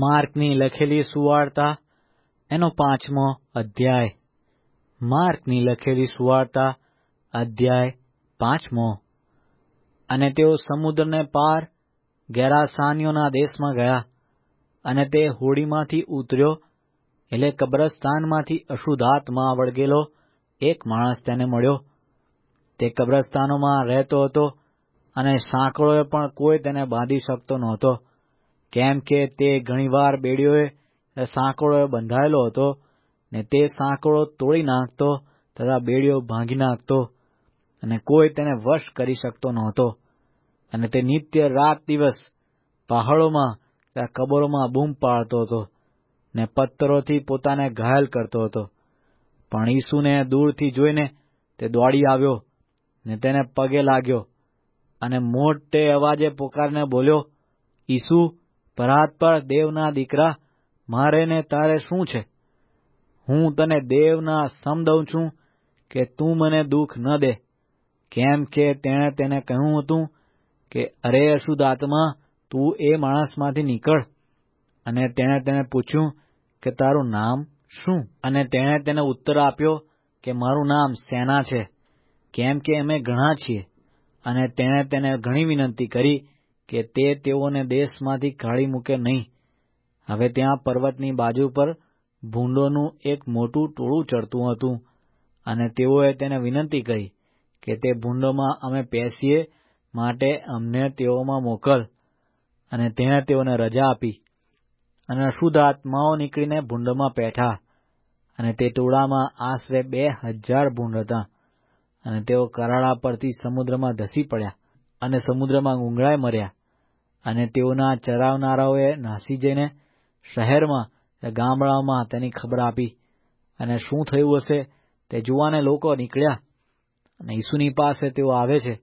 માર્કની લખેલી સુવાર્તા, એનો પાંચમો અધ્યાય. માર્કની લખેલી સુવાર્તા, અધ્યાય પાંચમો. અને તેઓ સમુદ્રને પાર ગેરાસાનીઓના દેશમાં ગયા અને તે હોડીમાંથી ઉતર્યો એટલે કબ્રસ્તાનમાંથી અશુદ્ધ વળગેલો એક માણસ તેને મળ્યો. તે કબ્રસ્તાનોમાં રહેતો હતો અને સાંકળોએ પણ કોઈ તેને બાંધી શકતો નહોતો. કેમ કે તે ઘણીવાર બેડીઓએ સાંકળોએ બંધાયેલો હતો ને તે સાંકળો તોડી નાખતો તથા બેડીઓ ભાંગી નાખતો અને કોઈ તેને વશ કરી શકતો નહોતો. અને તે નિત્ય રાત દિવસ પહાડોમાં ત્યાં કબરોમાં બૂમ પાડતો હતો ને પથ્થરોથી પોતાને ઘાયલ કરતો હતો. પણ ઈસુને દૂરથી જોઈને તે દોડી આવ્યો ને તેને પગે લાગ્યો અને મોટે અવાજે પોકારને બોલ્યો, ઈસુ પરાત્પર દેવના દીકરા, મારે ને તારે શું છે? હું તને દેવના સમ દઉં છું કે તું મને દુઃખ ન દે. કેમ કે તેણે તેને કહ્યું હતું કે, અરે અશુદ્ધ આત્મા તું એ માણસમાંથી નીકળ. અને તેણે તેને પૂછ્યું કે, તારું નામ શું? અને તેણે તેને ઉત્તર આપ્યો કે, મારું નામ સેના છે, કેમ કે અમે ઘણા છીએ. અને તેણે તેને ઘણી વિનંતી કરી કે તે તેઓને દેશમાંથી કાઢી મૂકે નહીં. હવે ત્યાં પર્વતની બાજુ પર ભૂંડોનું એક મોટું ટોળું ચડતું હતું અને તેઓએ તેને વિનંતી કરી કે તે ભૂંડોમાં અમે પેસીએ માટે અમને તેઓમાં મોકલ. અને તેણે તેઓને રજા આપી. અને અશુદ્ધ આત્માઓ નીકળીને ભૂંડોમાં બેઠા. અને તે ટોળામાં આશરે બે હજાર ભૂંડ હતા. અને તેઓ કરાળા પરથી સમુદ્રમાં ધસી પડ્યા અને સમુદ્રમાં ગુંગળાઈ મર્યા. અને તેઓના ચરાવનારાઓએ નાસી જઈને શહેરમાં ગામડાઓમાં તેની ખબર આપી. અને શું થયું હશે તે જોવાને લોકો નીકળ્યા. અને ઈસુની પાસે તેઓ આવે છે.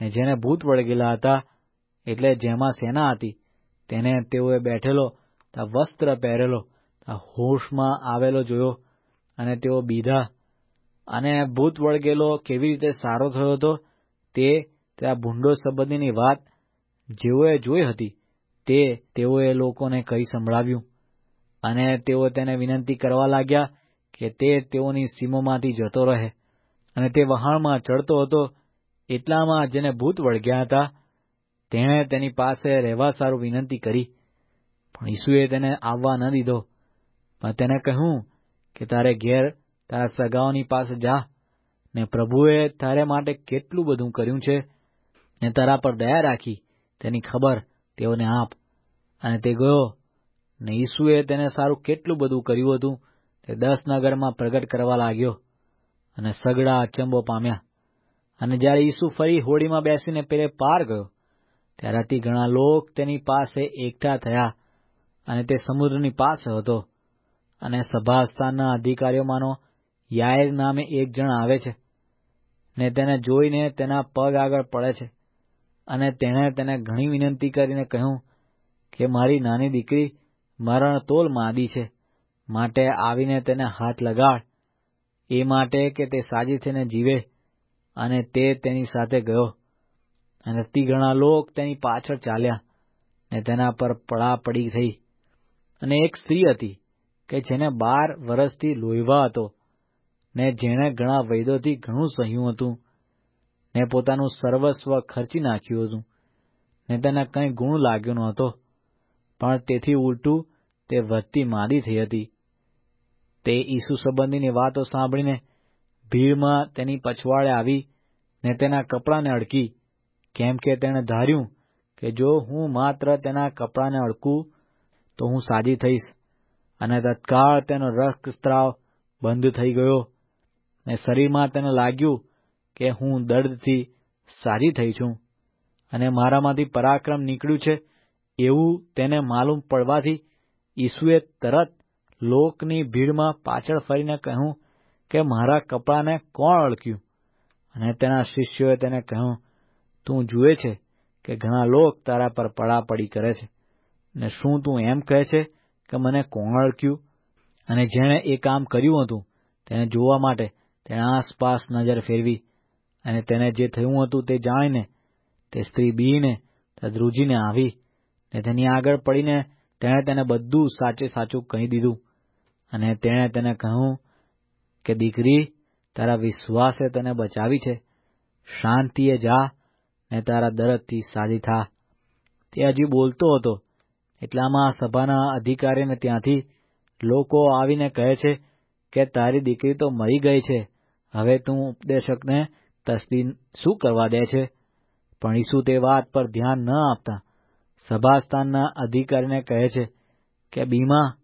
ને જેને ભૂત વળગેલા હતા, એટલે જેમાં સેના હતી, તેને તેઓએ બેઠેલો, તા વસ્ત્ર પહેરેલો, તા હોશમાં આવેલો જોયો. અને તેઓ બીધા, અને ભૂત વળગેલો કેવી રીતે સારો થયો હતો? તે ત્યાં ભૂંડો સંબંધીની વાત જેઓએ જોઈ હતી, તે તેઓએ લોકોને કહી સંભળાવ્યું અને તેઓ તેને વિનંતી કરવા લાગ્યા કે તે તેઓની સીમોમાંથી જતો રહે અને તે વહાણમાં ચડતો હતો, એટલામાં જેને ભૂત વળગ્યા હતા, તેણે તેની પાસે રહેવા સારું વિનંતી કરી. પણ ઈસુએ તેને આવવા ન દીધો. પણ તેને કહ્યું કે, તારે ઘેર તારા સગાઓની પાસે જા. ને પ્રભુએ તારે માટે કેટલું બધું કર્યું છે ને તારા પર દયા રાખી. તેની ખબર તેઓને આપ. અને તે ગયો ને ઈસુએ તેને સારું કેટલું બધું કર્યું હતું તે દસ નગરમાં પ્રગટ કરવા લાગ્યો અને સગડા અચંબો પામ્યા. અને જ્યારે ઈસુ ફરી હોડીમાં બેસીને પેલે પાર ગયો, ત્યારે અતિ ઘણા લોક તેની પાસે એકઠા થયા અને તે સમુદ્રની પાસે હતો. અને સભાસ્થાનના અધિકારીઓમાંનો યાયર નામે એક જણ આવે છે ને તેને જોઈને તેના પગ આગળ પડે છે. અને તેણે તેને ઘણી વિનંતી કરીને કહ્યું કે મારી નાની દીકરી મરણ તોલ માદી છે, માટે આવીને તેને હાથ લગાડ. એ માટે કે તે સાજી થઈને જીવે અને તે તેની સાથે ગયો. અને અતિ ઘણા લોક તેની પાછળ ચાલ્યા ને તેના પર પડા પડી થઈ. અને એક સ્ત્રી હતી કે જેને બાર વર્ષથી લોહીવા હતો ને જેણે ઘણા વૈદોથી ઘણું સહ્યું હતું. ને પોતાનું સર્વસ્વ ખર્ચી નાખ્યું હતું. ને તેને કંઈ ગુણ લાગ્યો નહોતો. પણ તેથી ઉલટું તે વધતી માદી થઈ હતી. તે ઈસુ સંબંધીની વાતો સાંભળીને ભીડમાં તેની પછવાડે આવી ને તેના કપડાને અડકી, કેમ કે તેણે ધાર્યું કે જો હું માત્ર તેના કપડાને અડકું, તો હું સાજી થઈશ. અને તત્કાળ તેનો રક્તસ્ત્રાવ બંધ થઈ ગયો. ને શરીરમાં તેને લાગ્યું કે હું દર્દથી સાજી થઈ છું અને મારામાંથી પરાક્રમ નીકળ્યું છે, એવું તેને માલુમ પડવાથી ઈસુએ તરત લોકની ભીડમાં પાછળ ફરીને કહ્યું કે મારા કપડાને કોણ અળક્યું? અને તેના શિષ્યોએ તેને કહ્યું, તું જુએ છે કે ઘણા લોક તારા પર પડાપડી કરે છે ને શું તું એમ કહે છે કે મને કોણ અળક્યું? અને જેણે એ કામ કર્યું હતું તેને જોવા માટે તેણે આસપાસ નજર ફેરવી અને તેને જે થયું હતું તે જાણીને, તે સ્ત્રી બીને ધ્રુજીને આવી ને તેની આગળ પડીને તેણે તેને બધું સાચે સાચું કહી દીધું. અને તેણે તેને કહ્યું કે, દીકરી, તારા વિશ્વાસે તને બચાવી છે. શાંતિએ જા ને તારા દરદથી સાજી થા. તે હજી બોલતો હતો. એટલામાં સભાના અધિકારીને ત્યાંથી લોકો આવીને કહે છે કે, તારી દીકરી તો મરી ગઈ છે. હવે તું ઉપદેશકને તસ્દી શું કરવા દે છે? પણ ઈસુ તે વાત પર ધ્યાન ન આપતા સભાસ્થાનના અધિકારીને કહે છે કે, બીમા,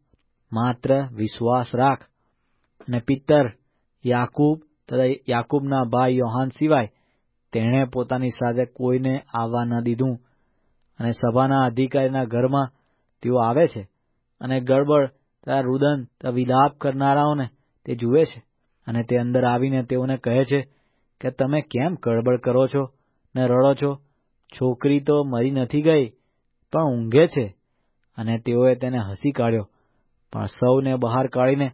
માત્ર વિશ્વાસ રાખ અને પિત્તર યાકૂબ તથા યાકૂબના ભાઈ યોહાન સિવાય તેણે પોતાની સાથે કોઈને આવવા ન દીધું અને સભાના અધિકારીના ઘરમાં તેઓ આવે છે અને ગડબડ તથા રુદન તથા વિલાપ કરનારાઓને તે જુએ છે અને તે અંદર આવીને તેઓને કહે છે કે તમે કેમ ગડબડ કરો છો ને રડો છો? છોકરી તો મરી નથી ગઈ, પણ ઊંઘે છે. અને તેઓએ તેને હસી કાઢ્યો. પણ સૌને બહાર કાઢીને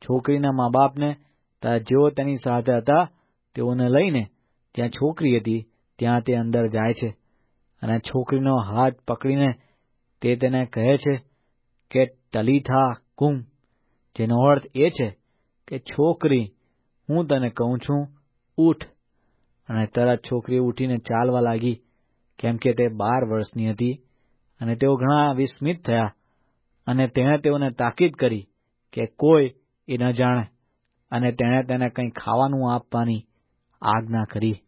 છોકરીના મા બાપને ત્યાં જેઓ તેની સાથે હતા, તેઓને લઈને જ્યાં છોકરી હતી, ત્યાં તે અંદર જાય છે. અને છોકરીનો હાથ પકડીને તે તેને કહે છે કે ટલીથા કુમ. જેનો અર્થ એ છે કે, છોકરી, હું તને કહું છું ઉઠ અને તરત છોકરી ઉઠીને ચાલવા લાગી, કેમ કે તે બાર વર્ષની હતી અને તેઓ ઘણા વિસ્મિત થયા અને તેણે તેઓને તાકીદ કરી કે કોઈ એ ન જાણે અને તેણે તેને કંઈ ખાવાનું આપવાની આજ્ઞા કરી.